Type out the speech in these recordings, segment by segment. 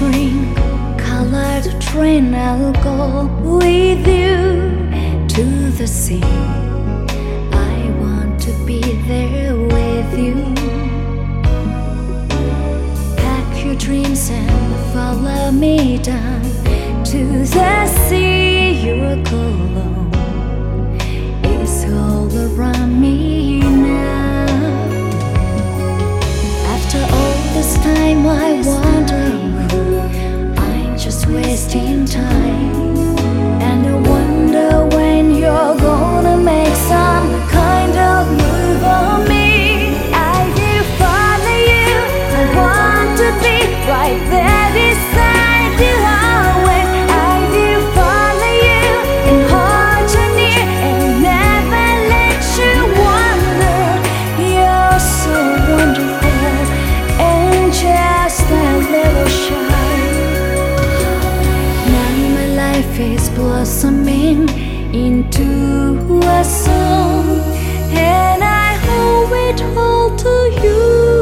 spring colored train, I'll go with you to the sea. I want to be there with you. Pack your dreams and follow me down to the sea. You're alone. It's all around me Wasting time. Blossoming into a song, and I owe it all to you,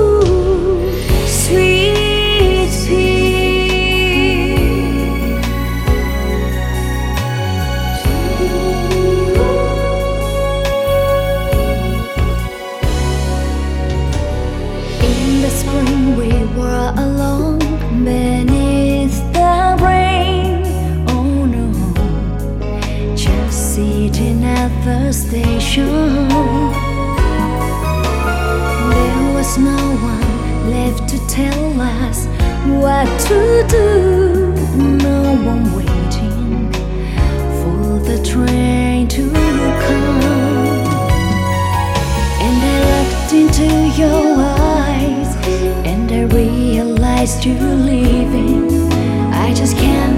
sitting at the station. There was no one left to tell us what to do. No one waiting for the train to come. And I looked into your eyes and I realized you're leaving. I just can't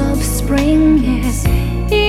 of spring, yes.